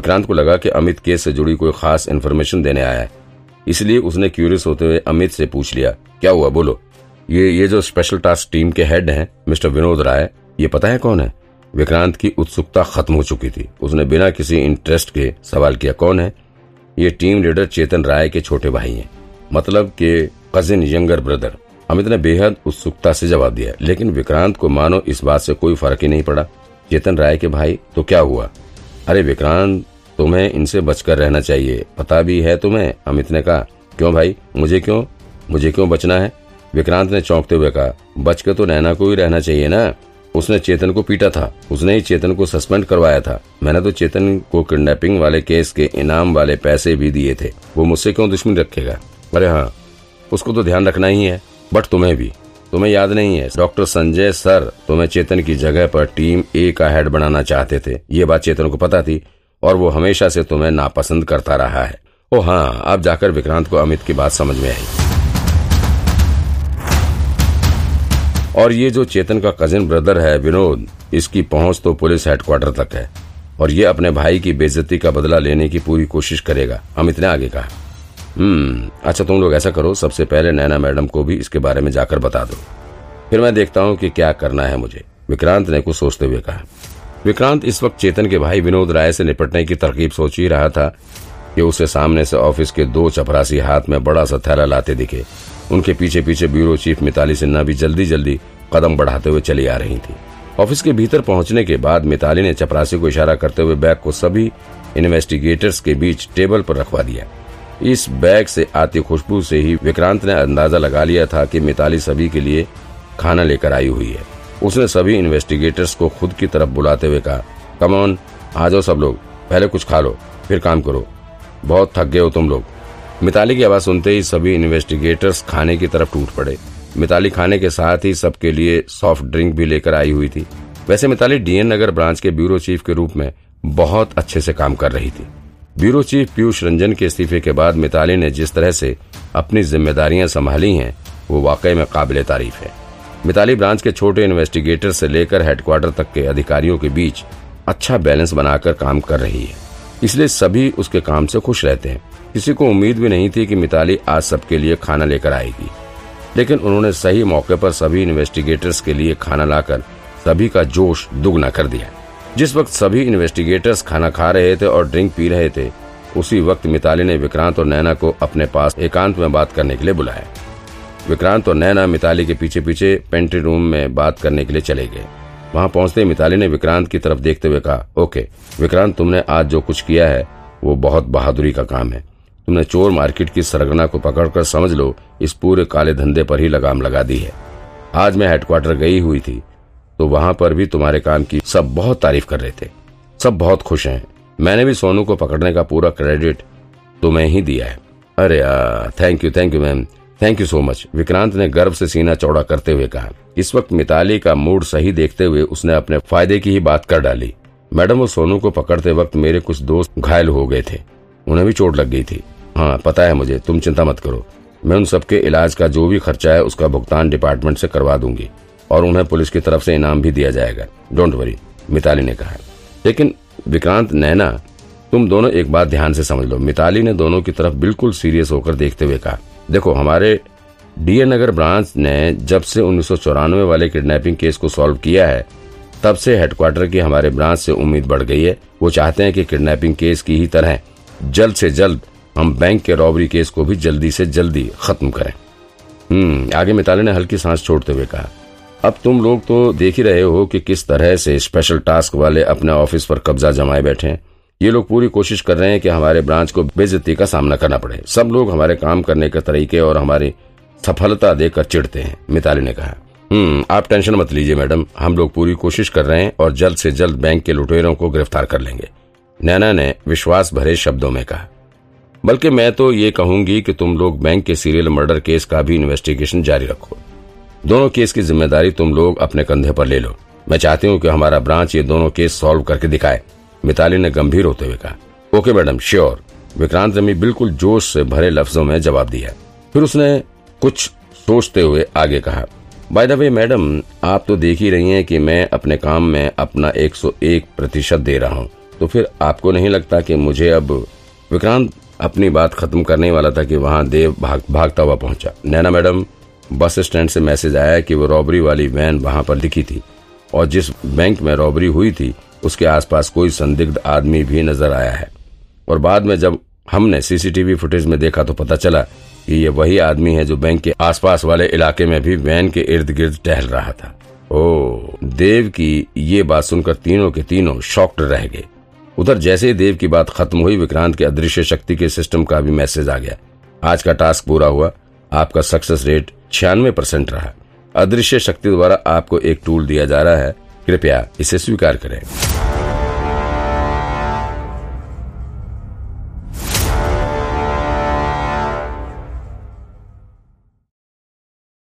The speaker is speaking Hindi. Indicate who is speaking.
Speaker 1: विक्रांत को लगा कि अमित केस से जुड़ी कोई खास इन्फॉर्मेशन देने आया है। इसलिए उसने क्यूरियस होते हुए अमित से पूछ लिया, क्या हुआ? बोलो। ये ये जो स्पेशल टास्क टीम के हेड हैं, मिस्टर विनोद राय, ये पता है कौन है? विक्रांत की उत्सुकता खत्म हो चुकी थी। उसने बिना किसी इंटरेस्ट के सवाल किया, कौन है? ये टीम लीडर चेतन राय के छोटे भाई हैं। मतलब के कजिन यंगर ब्रदर अमित ने बेहद उत्सुकता से जवाब दिया, लेकिन विक्रांत को मानो इस बात से कोई फ़र्क ही नहीं पड़ा। चेतन राय के भाई तो क्या हुआ? अरे विक्रांत तुम्हें इनसे बचकर रहना चाहिए। पता भी है तुम्हें, अमित ने कहा। क्यों भाई? मुझे क्यों? मुझे क्यों बचना है? विक्रांत ने चौंकते हुए कहा बच के तो नैना को ही रहना चाहिए ना? उसने चेतन को पीटा था। उसने ही चेतन को सस्पेंड करवाया था। मैंने तो चेतन को किडनैपिंग वाले केस के इनाम वाले पैसे भी दिए थे। वो मुझसे क्यों दुश्मनी रखेगा? अरे हाँ उसको तो ध्यान रखना ही है, बट तुम्हें भी। तुम्हें याद नहीं है, डॉक्टर संजय सर तुम्हें चेतन की जगह पर टीम ए का हेड बनाना चाहते थे। ये बात चेतन को पता थी। और वो हमेशा से तुम्हें नापसंद करता रहा है। ओ हाँ अब जाकर विक्रांत को अमित की बात समझ में आई। और ये जो चेतन का कजिन ब्रदर है, विनोद, इसकी पहुँच तो पुलिस हेडक्वार्टर तक है। और ये अपने भाई की बेइज्जती का बदला लेने की पूरी कोशिश करेगा। अमित ने आगे कहा हम्म अच्छा तुम लोग ऐसा करो, सबसे पहले नैना मैडम को भी इसके बारे में जाकर बता दो। फिर मैं देखता हूँ कि क्या करना है मुझे। विक्रांत ने कुछ सोचते हुए कहा विक्रांत इस वक्त चेतन के भाई विनोद राय से निपटने की तरकीब सोच ही रहा था कि उसे सामने से ऑफ़िस के दो चपरासी हाथ में बड़ा सा थैला लाते दिखे। उनके पीछे पीछे ब्यूरो चीफ मिताली सिन्हा भी जल्दी जल्दी कदम बढ़ाते हुए चली आ रही थी। ऑफ़िस के भीतर पहुँचने के बाद मिताली ने चपरासी को इशारा करते हुए बैग को सभी इन्वेस्टिगेटर्स के बीच टेबल पर रखवा दिया। इस बैग से आती खुशबू से ही विक्रांत ने अंदाज़ा लगा लिया था कि मिताली सभी के लिए खाना लेकर आई हुई है। उसने सभी इन्वेस्टिगेटर्स को खुद की तरफ़ बुलाते हुए कहा कमॉन आ जाओ सब लोग, पहले कुछ खा लो, फिर काम करो। बहुत थक गए हो तुम लोग मिताली की आवाज़ सुनते ही सभी इन्वेस्टिगेटर्स खाने की तरफ़ टूट पड़े। मिताली खाने के साथ ही सबके लिए सॉफ्ट ड्रिंक भी लेकर आई हुई थी। वैसे मिताली डीएन नगर ब्रांच के ब्यूरो चीफ के रूप में बहुत अच्छे से काम कर रही थी। ब्यूरो चीफ पीयूष रंजन के इस्तीफे के बाद मिताली ने जिस तरह से अपनी जिम्मेदारियाँ संभाली हैं, वो वाकई में काबिल तारीफ़ है। मिताली ब्रांच के छोटे इन्वेस्टिगेटर से लेकर हेडक्वार्टर तक के अधिकारियों के बीच अच्छा बैलेंस बनाकर काम कर रही है। इसलिए सभी उसके काम से खुश रहते हैं। किसी को उम्मीद भी नहीं थी कि मिताली आज सबके लिए खाना लेकर आएगी। लेकिन उन्होंने सही मौके पर सभी इन्वेस्टिगेटर्स के लिए खाना लाकर सभी का जोश दुगना कर दिया। जिस वक्त सभी इन्वेस्टिगेटर्स खाना खा रहे थे और ड्रिंक पी रहे थे, उसी वक्त मिताली ने विक्रांत और नैना को अपने पास एकांत में बात करने के लिए बुलाया। विक्रांत और नैना मिताली के पीछे पीछे पेंट्री रूम में बात करने के लिए चले गए। वहाँ पहुँचते मिताली ने विक्रांत की तरफ़ देखते हुए कहा, ओके, विक्रांत, तुमने आज जो कुछ किया है, वो बहुत बहादुरी का काम है। तुमने चोर मार्केट की सरगना को पकड़कर समझ लो, इस पूरे काले धंधे पर ही लगाम लगा दी है। आज मैं हेडक्वार्टर गई हुई थी तो वहाँ पर भी तुम्हारे काम की सब बहुत तारीफ़ कर रहे थे। सब बहुत खुश हैं। मैंने भी सोनू को पकड़ने का पूरा क्रेडिट तुम्हें ही दिया है। अरे thank you thank you ma'am thank you so much Vikrant ने गर्व से सीना चौड़ा करते हुए कहा। इस वक्त मिताली का मूड सही देखते हुए उसने अपने फ़ायदे की ही बात कर डाली। मैडम, वो सोनू को पकड़ते वक्त मेरे कुछ दोस्त घायल हो गए थे। उन्हें भी चोट लग गई थी। हाँ पता है मुझे, तुम चिंता मत करो। मैं उन सबके इलाज का जो भी खर्चा है उसका भुगतान डिपार्टमेंट से करवा दूँगी। और उन्हें पुलिस की तरफ़ से इनाम भी दिया जाएगा। डोंट वरी मिताली ने कहा। लेकिन विक्रांत, नैना, तुम दोनों एक बात ध्यान से समझ लो। मिताली ने दोनों की तरफ़ बिल्कुल सीरियस होकर देखते हुए कहा। देखो, हमारे डीएन नगर ब्रांच ने जब से उन्नीस सौ चौरानवे वाले किडनैपिंग केस को सॉल्व किया है, तब से हेडक्वार्टर की हमारे ब्रांच से उम्मीद बढ़ गई है। वो चाहते हैं कि किडनैपिंग केस की ही तरह जल्द से जल्द हम बैंक के रॉबरी केस को भी जल्दी से जल्दी खत्म करें। हम्म आगे मिताली ने हल्की सांस छोड़ते हुए कहा, अब तुम लोग तो देख ही रहे हो कि किस तरह से स्पेशल टास्क वाले अपने ऑफ़िस पर कब्जा जमाए बैठे हैं। ये लोग पूरी कोशिश कर रहे हैं कि हमारे ब्रांच को बेजती का सामना करना पड़े। सब लोग हमारे काम करने के तरीके और हमारी सफलता देकर चिढ़ते हैं, मिताली ने कहा। हम्म आप टेंशन मत लीजिए मैडम, हम लोग पूरी कोशिश कर रहे हैं और जल्द से जल्द बैंक के लुटेरों को गिरफ़्तार कर लेंगे। नैना ने विश्वास भरे शब्दों में कहा। बल्कि मैं तो ये कहूँगी कि तुम लोग बैंक के सीरियल मर्डर केस का भी इन्वेस्टिगेशन जारी रखो। दोनों केस की ज़िम्मेदारी तुम लोग अपने कंधे पर ले लो। मैं चाहती हूँ कि हमारा ब्रांच ये दोनों केस सॉल्व करके दिखाए। मिताली ने गंभीर होते हुए कहा ओके मैडम श्योर। विक्रांत ने बिल्कुल जोश से भरे लफ्जों में जवाब दिया। फिर उसने कुछ सोचते हुए आगे कहा बाय द वे मैडम आप तो देख ही रही हैं कि मैं अपने काम में अपना 101 प्रतिशत दे रहा हूँ। तो फिर आपको नहीं लगता कि मुझे अब विक्रांत अपनी बात खत्म करने वाला था कि वहाँ देव भाग, भागता हुआ पहुँचा? नैना मैडम बस स्टैंड से मैसेज आया कि वो रॉबरी वाली वैन वहाँ पर दिखी थी और जिस बैंक में रॉबरी हुई थी उसके आसपास कोई संदिग्ध आदमी भी नज़र आया है। और बाद में जब हमने सीसीटीवी फुटेज में देखा तो पता चला कि ये वही आदमी है जो बैंक के आसपास वाले इलाके में भी वैन के इर्द गिर्द टहल रहा था। ओ, देव की ये बात सुनकर तीनों के तीनों शॉक्ड रह गए। उधर जैसे ही देव की बात खत्म हुई, विक्रांत के अदृश्य शक्ति के सिस्टम का भी मैसेज आ गया। आज का टास्क पूरा हुआ, आपका सक्सेस रेट छियानवे परसेंट रहा। अदृश्य शक्ति द्वारा आपको एक टूल दिया जा रहा है। कृपया इसे स्वीकार करें।